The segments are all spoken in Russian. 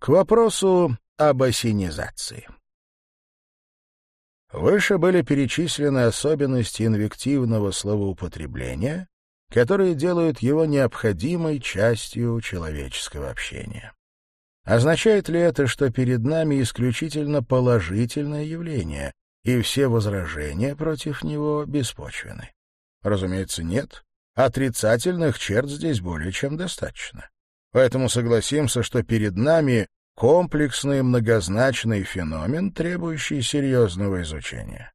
К вопросу об осенизации. Выше были перечислены особенности инвективного словоупотребления, которые делают его необходимой частью человеческого общения. Означает ли это, что перед нами исключительно положительное явление, и все возражения против него беспочвены? Разумеется, нет. Отрицательных черт здесь более чем достаточно. Поэтому согласимся, что перед нами комплексный многозначный феномен, требующий серьезного изучения.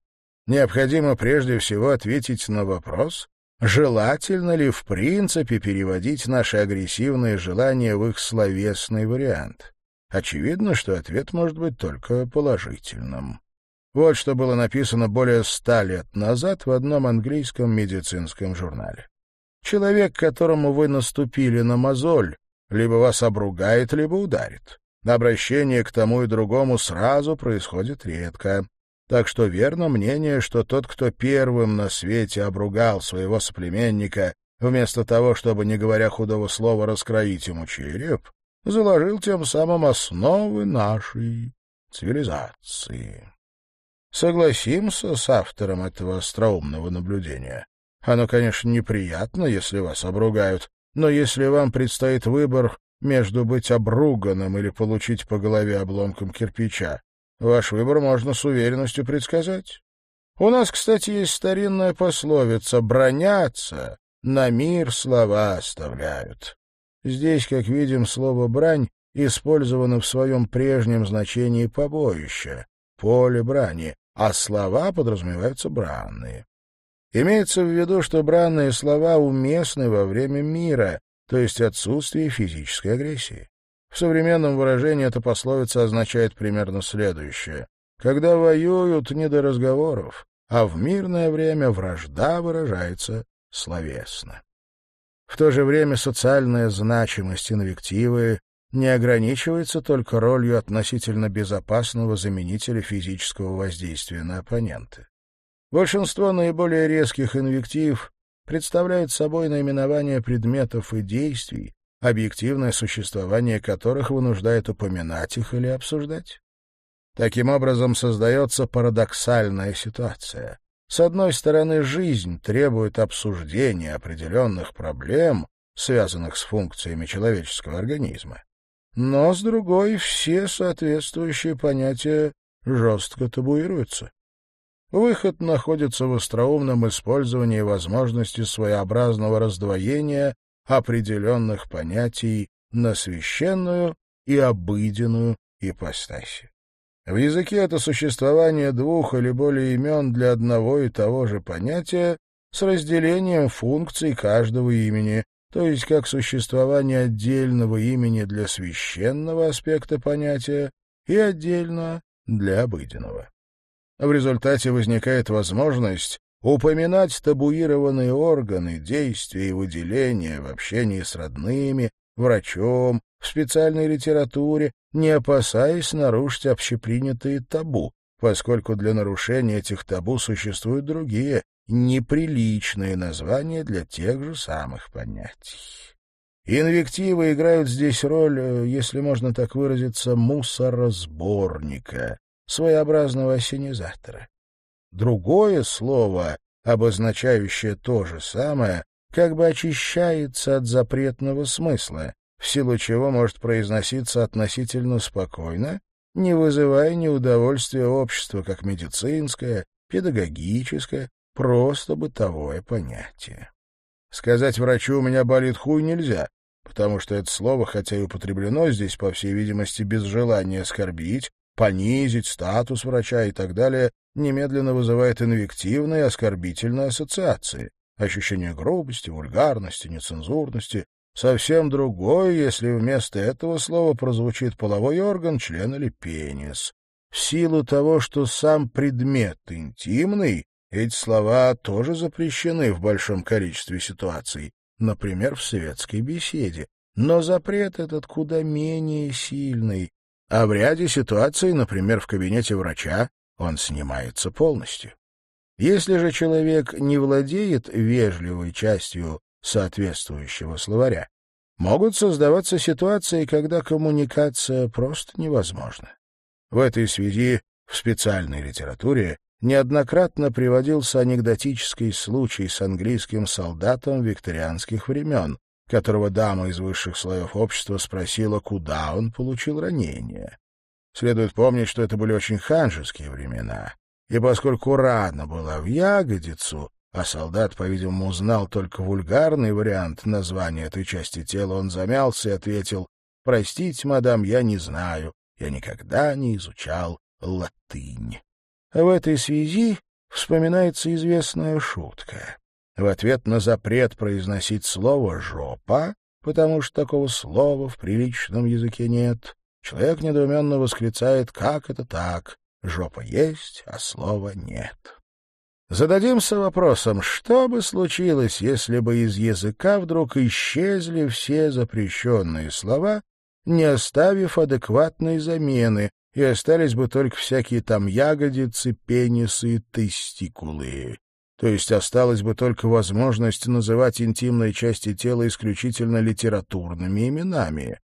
Необходимо прежде всего ответить на вопрос, желательно ли в принципе переводить наши агрессивные желания в их словесный вариант. Очевидно, что ответ может быть только положительным. Вот что было написано более ста лет назад в одном английском медицинском журнале. Человек, которому вы наступили на мозоль, либо вас обругает, либо ударит. Обращение к тому и другому сразу происходит редко. Так что верно мнение, что тот, кто первым на свете обругал своего соплеменника, вместо того, чтобы, не говоря худого слова, раскроить ему череп, заложил тем самым основы нашей цивилизации. Согласимся с автором этого остроумного наблюдения. Оно, конечно, неприятно, если вас обругают, но если вам предстоит выбор между быть обруганным или получить по голове обломком кирпича. Ваш выбор можно с уверенностью предсказать. У нас, кстати, есть старинная пословица «бронятся, на мир слова оставляют». Здесь, как видим, слово «брань» использовано в своем прежнем значении побоище, поле брани, а слова подразумеваются бранные. Имеется в виду, что бранные слова уместны во время мира, то есть отсутствие физической агрессии. В современном выражении эта пословица означает примерно следующее. Когда воюют, не до разговоров, а в мирное время вражда выражается словесно. В то же время социальная значимость инвективы не ограничивается только ролью относительно безопасного заменителя физического воздействия на оппонента. Большинство наиболее резких инвектив представляют собой наименование предметов и действий, объективное существование которых вынуждает упоминать их или обсуждать. Таким образом создается парадоксальная ситуация. С одной стороны, жизнь требует обсуждения определенных проблем, связанных с функциями человеческого организма. Но, с другой, все соответствующие понятия жестко табуируются. Выход находится в остроумном использовании возможности своеобразного раздвоения определенных понятий на священную и обыденную ипостаси. В языке это существование двух или более имен для одного и того же понятия с разделением функций каждого имени, то есть как существование отдельного имени для священного аспекта понятия и отдельно для обыденного. В результате возникает возможность упоминать табуированные органы, действия и выделения в общении с родными, врачом, в специальной литературе, не опасаясь нарушить общепринятые табу, поскольку для нарушения этих табу существуют другие, неприличные названия для тех же самых понятий. Инвективы играют здесь роль, э, если можно так выразиться, мусоросборника, своеобразного осенизатора. Другое слово, обозначающее то же самое, как бы очищается от запретного смысла, в силу чего может произноситься относительно спокойно, не вызывая неудовольствия общества как медицинское, педагогическое, просто бытовое понятие. Сказать врачу «у меня болит хуй» нельзя, потому что это слово, хотя и употреблено здесь, по всей видимости, без желания оскорбить, понизить статус врача и так далее, немедленно вызывает инвективные оскорбительные ассоциации, ощущение грубости, вульгарности, нецензурности, совсем другое, если вместо этого слова прозвучит половой орган, член или пенис. В силу того, что сам предмет интимный, эти слова тоже запрещены в большом количестве ситуаций, например, в светской беседе. Но запрет этот куда менее сильный, а в ряде ситуаций, например, в кабинете врача, он снимается полностью. Если же человек не владеет вежливой частью соответствующего словаря, могут создаваться ситуации, когда коммуникация просто невозможна. В этой связи в специальной литературе неоднократно приводился анекдотический случай с английским солдатом викторианских времен, которого дама из высших слоев общества спросила, куда он получил ранение. Следует помнить, что это были очень ханжеские времена, и поскольку рана была в ягодицу, а солдат, по-видимому, узнал только вульгарный вариант названия этой части тела, он замялся и ответил, «Простите, мадам, я не знаю, я никогда не изучал латынь». В этой связи вспоминается известная шутка. В ответ на запрет произносить слово «жопа», потому что такого слова в приличном языке нет, человек недоуменно восклицает «как это так? Жопа есть, а слова нет». Зададимся вопросом, что бы случилось, если бы из языка вдруг исчезли все запрещенные слова, не оставив адекватной замены, и остались бы только всякие там ягодицы, пенисы и тестикулы. То есть осталась бы только возможность называть интимные части тела исключительно литературными именами.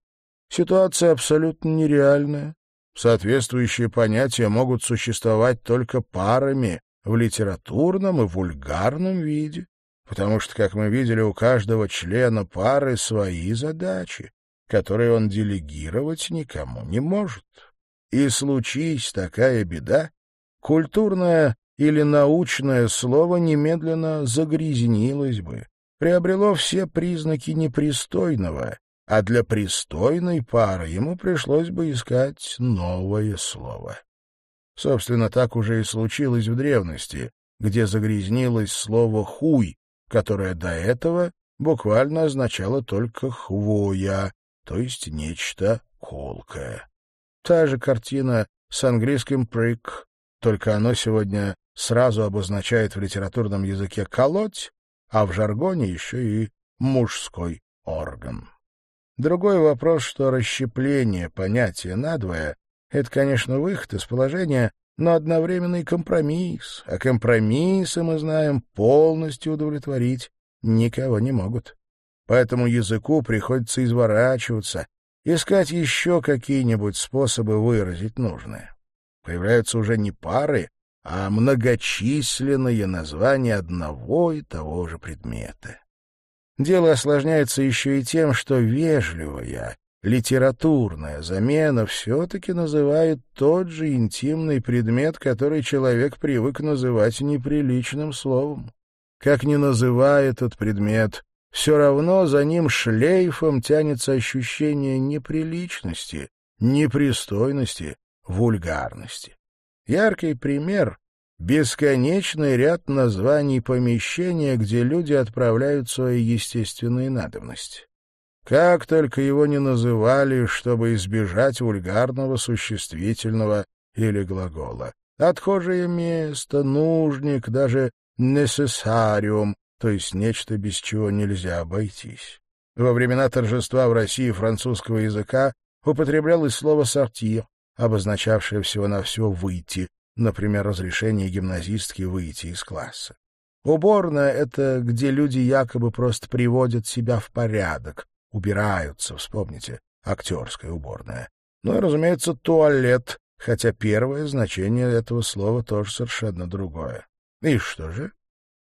Ситуация абсолютно нереальная. Соответствующие понятия могут существовать только парами, в литературном и вульгарном виде, потому что, как мы видели, у каждого члена пары свои задачи, которые он делегировать никому не может. И случись такая беда, культурное или научное слово немедленно загрязнилось бы, приобрело все признаки непристойного, а для пристойной пары ему пришлось бы искать новое слово. Собственно, так уже и случилось в древности, где загрязнилось слово «хуй», которое до этого буквально означало только «хвоя», то есть нечто колкое. Та же картина с английским «prick», только оно сегодня сразу обозначает в литературном языке «колоть», а в жаргоне еще и «мужской орган». Другой вопрос, что расщепление понятия надвое это, конечно, выход из положения, но одновременный компромисс, а компромиссы, мы знаем, полностью удовлетворить никого не могут. Поэтому языку приходится изворачиваться, искать еще какие-нибудь способы выразить нужное. Появляются уже не пары, а многочисленные названия одного и того же предмета. Дело осложняется еще и тем, что вежливая литературная замена все-таки называет тот же интимный предмет, который человек привык называть неприличным словом. Как ни называя этот предмет, все равно за ним шлейфом тянется ощущение неприличности, непристойности, вульгарности. Яркий пример — бесконечный ряд названий помещения, где люди отправляют свои естественные надобности. Как только его не называли, чтобы избежать вульгарного существительного или глагола. Отхожее место, нужник, даже necessarium, то есть нечто, без чего нельзя обойтись. Во времена торжества в России французского языка употреблялось слово «сортир», обозначавшее всего-навсего «выйти», например, разрешение гимназистки выйти из класса. Уборная — это где люди якобы просто приводят себя в порядок, убираются, вспомните, актерская уборная. Ну и, разумеется, туалет, хотя первое значение этого слова тоже совершенно другое. И что же?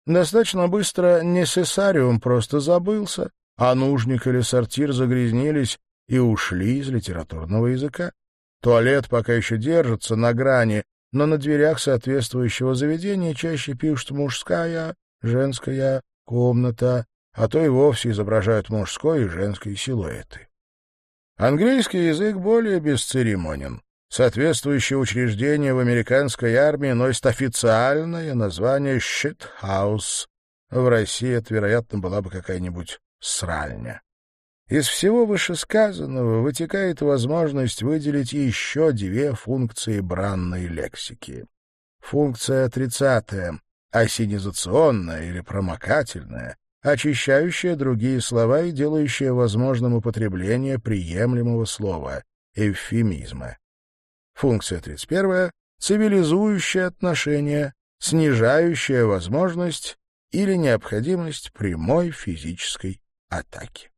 Достаточно быстро necessarium просто забылся, а нужник или сортир загрязнились и ушли из литературного языка. Туалет пока еще держится на грани, но на дверях соответствующего заведения чаще пишут «мужская», «женская», «комната», а то и вовсе изображают мужской и женский силуэты. Английский язык более бесцеремонен. Соответствующее учреждение в американской армии носит официальное название «щитхаус». В России это, вероятно, была бы какая-нибудь сральня. Из всего вышесказанного вытекает возможность выделить еще две функции бранной лексики. Функция тридцатая, осенизационная или промокательная, очищающая другие слова и делающая возможным употребление приемлемого слова, эвфемизма. Функция 31 — цивилизующее отношение, снижающая возможность или необходимость прямой физической атаки.